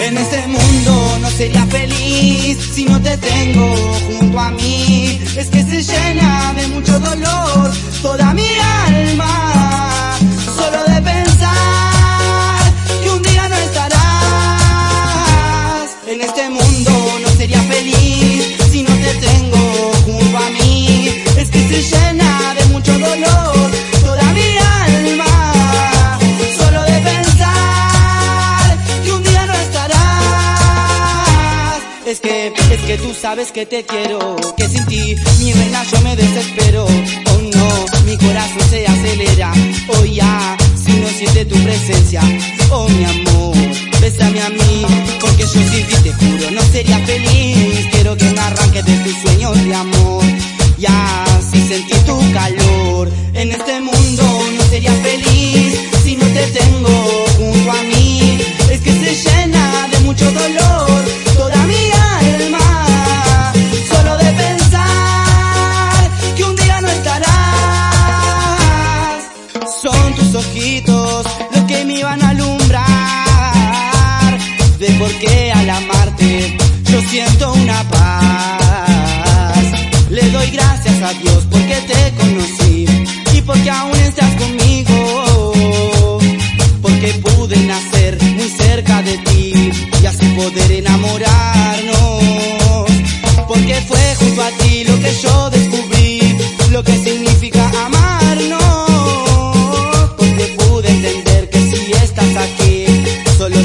En este mundo no sería feliz si no te tengo junto a mí. Es que se llena de mucho dolor toda mi alma. Solo de pensar que un día no estarás. En este mundo Es que, es que tú sabes que te quiero, que sin ti, mi reina, yo me desespero. Oh no, mi corazón se acelera. Oh ya, si no siente tu presencia. Oh mi amor, bésame a mí, porque yo sin ti te juro no sería feliz. Quiero que me arranques de tus sueños de amor. Ya, si sentí ojitos los que me iban a alumbrar. De por qué al amarte yo siento una paz. Le doy gracias a Dios porque te conocí y porque aún estás conmigo. Porque pude nacer muy cerca de ti y así poder enamorarnos.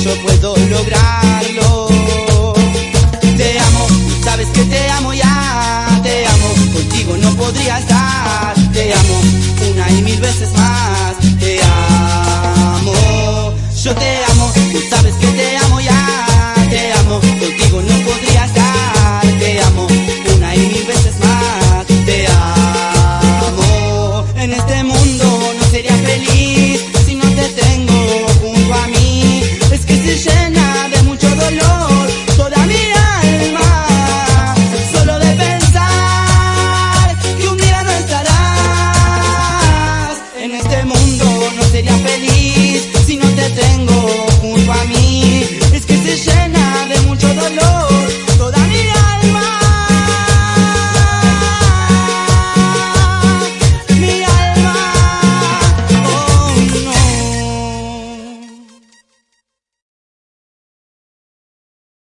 Yo puedo lograrlo. Te amo, sabes que te amo ya, te amo, contigo no podría estar. Te amo una y mil veces más, te amo. Yo te amo,